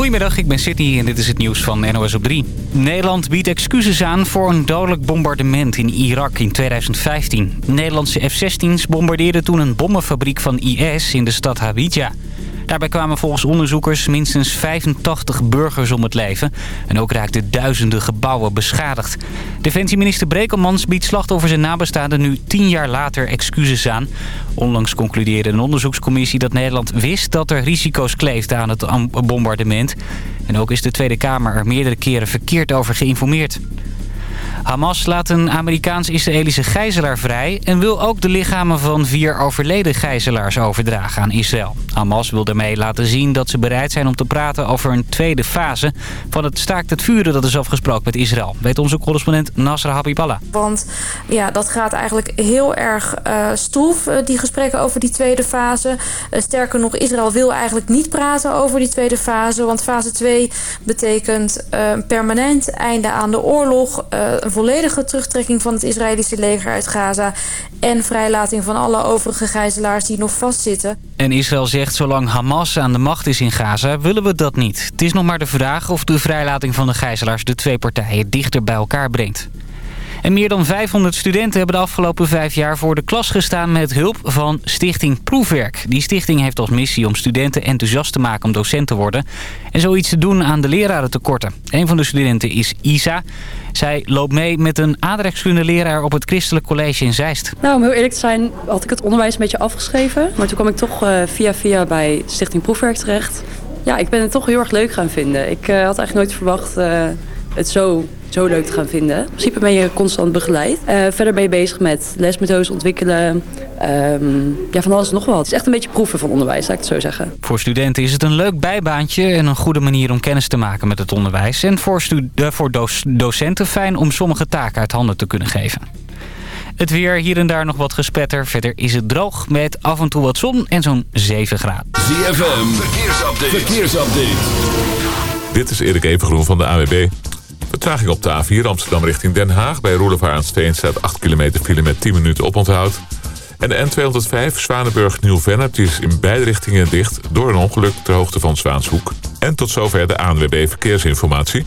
Goedemiddag, ik ben Sydney en dit is het nieuws van NOS op 3. Nederland biedt excuses aan voor een dodelijk bombardement in Irak in 2015. Nederlandse F-16's bombardeerden toen een bommenfabriek van IS in de stad Hawija. Daarbij kwamen volgens onderzoekers minstens 85 burgers om het leven. En ook raakten duizenden gebouwen beschadigd. Defensieminister Brekelmans biedt slachtoffers en nabestaanden nu tien jaar later excuses aan. Onlangs concludeerde een onderzoekscommissie dat Nederland wist dat er risico's kleefden aan het bombardement. En ook is de Tweede Kamer er meerdere keren verkeerd over geïnformeerd. Hamas laat een Amerikaans-Israëlische gijzelaar vrij... en wil ook de lichamen van vier overleden gijzelaars overdragen aan Israël. Hamas wil daarmee laten zien dat ze bereid zijn om te praten over een tweede fase... van het staakt het vuren dat is afgesproken met Israël. Weet onze correspondent Nasra Habiballah. Want ja, dat gaat eigenlijk heel erg uh, stroef, uh, die gesprekken over die tweede fase. Uh, sterker nog, Israël wil eigenlijk niet praten over die tweede fase... want fase 2 betekent een permanent einde aan de oorlog volledige terugtrekking van het Israëlische leger uit Gaza... en vrijlating van alle overige gijzelaars die nog vastzitten. En Israël zegt, zolang Hamas aan de macht is in Gaza, willen we dat niet. Het is nog maar de vraag of de vrijlating van de gijzelaars de twee partijen dichter bij elkaar brengt. En meer dan 500 studenten hebben de afgelopen vijf jaar voor de klas gestaan met hulp van Stichting Proefwerk. Die stichting heeft als missie om studenten enthousiast te maken om docent te worden. En zoiets te doen aan de lerarentekorten. Een van de studenten is Isa. Zij loopt mee met een aardrijkskundeleraar op het Christelijk College in Zeist. Nou, om heel eerlijk te zijn had ik het onderwijs een beetje afgeschreven. Maar toen kwam ik toch uh, via via bij Stichting Proefwerk terecht. Ja, ik ben het toch heel erg leuk gaan vinden. Ik uh, had eigenlijk nooit verwacht uh, het zo zo leuk te gaan vinden. In principe ben je constant begeleid. Uh, verder ben je bezig met lesmethodes ontwikkelen. Um, ja, van alles en nog wat. Het is echt een beetje proeven van onderwijs, laat ik het zo zeggen. Voor studenten is het een leuk bijbaantje en een goede manier om kennis te maken met het onderwijs. En voor, uh, voor docenten fijn om sommige taken uit handen te kunnen geven. Het weer, hier en daar nog wat gespetter. Verder is het droog met af en toe wat zon en zo'n 7 graden. ZFM, verkeersupdate. verkeersupdate. Dit is Erik Evengroen van de AWB. Vertraging op de A4 Amsterdam richting Den Haag. Bij Roelevaar aan Steen staat 8 kilometer file met 10 minuten oponthoud. En de N205 Zwanenburg-Nieuw-Vennep is in beide richtingen dicht... door een ongeluk ter hoogte van Zwaanshoek. En tot zover de ANWB Verkeersinformatie.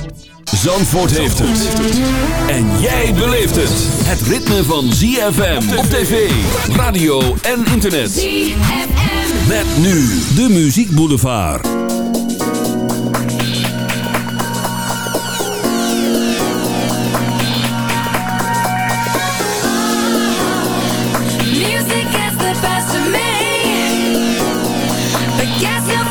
Zandvoort heeft het. En jij beleeft het. Het ritme van ZFM op tv, radio en internet. ZFM. Met nu de Muziek Boulevard. Strong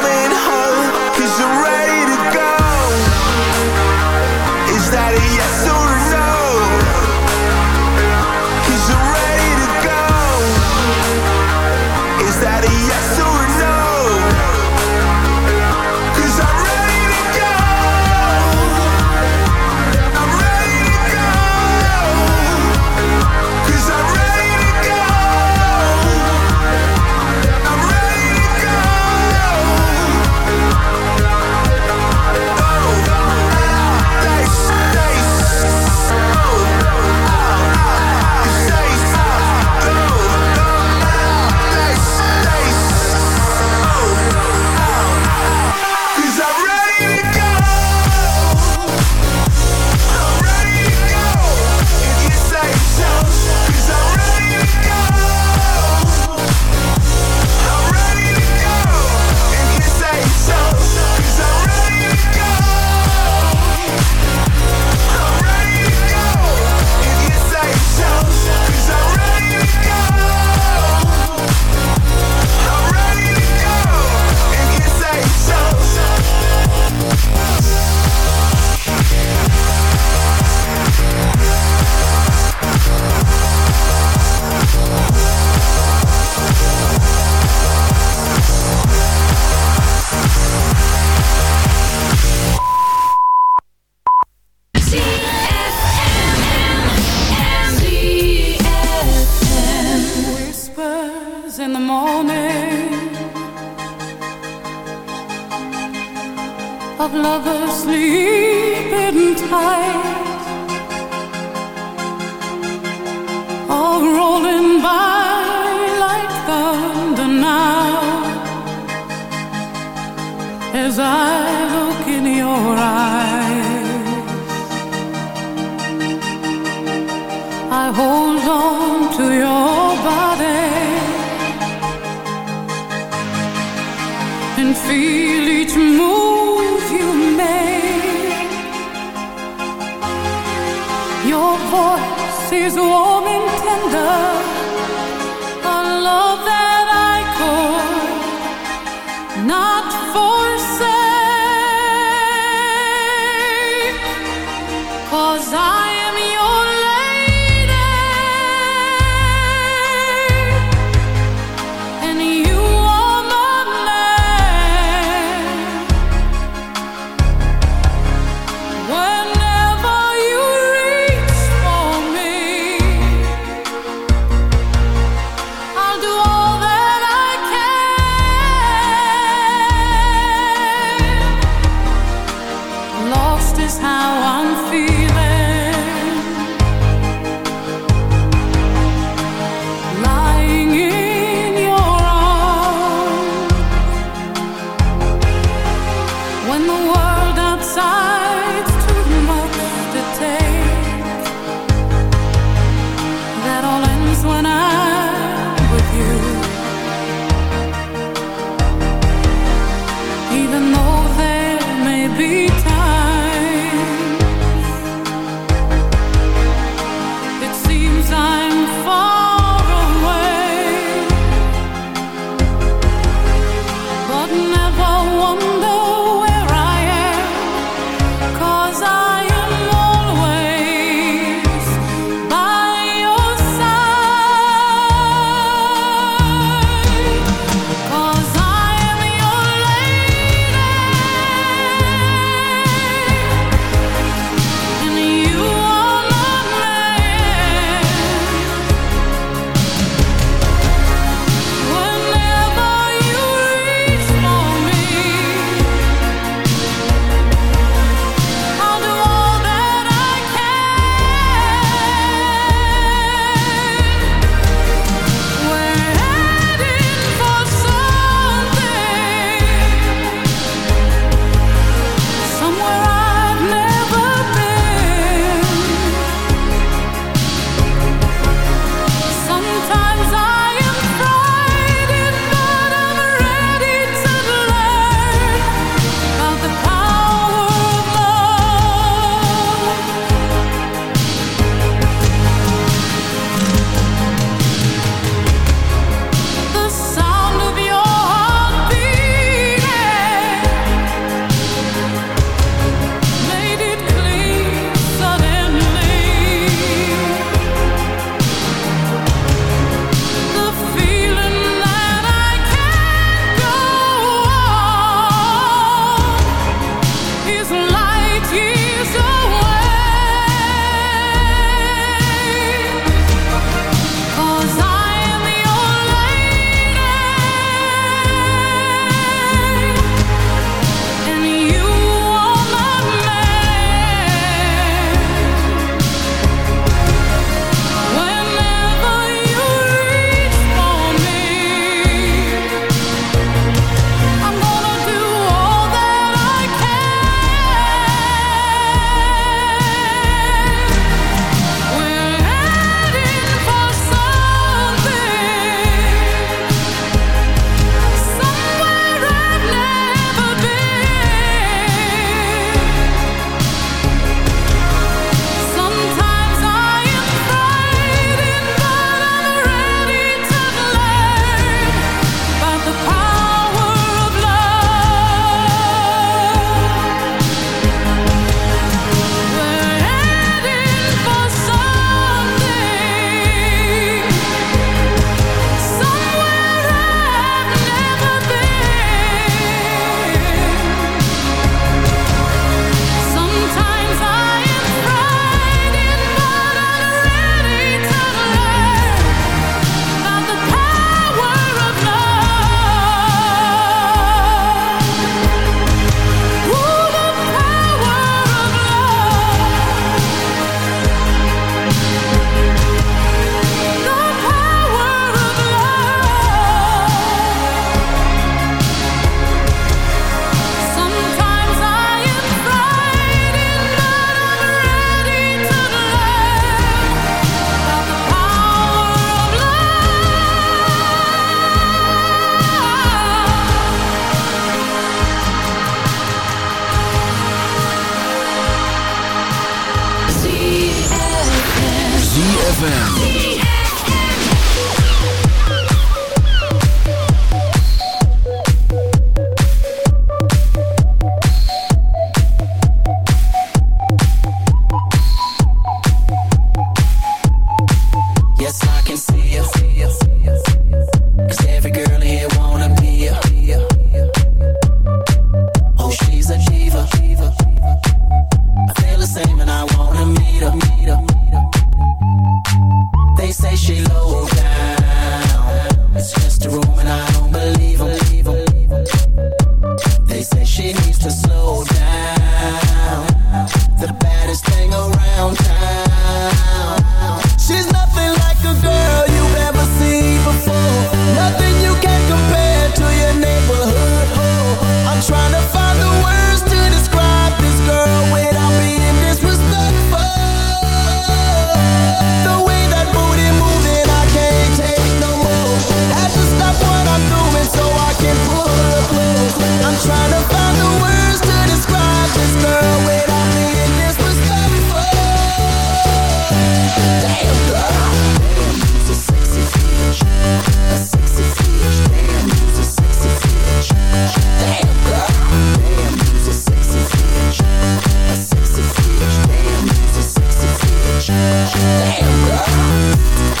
Bye.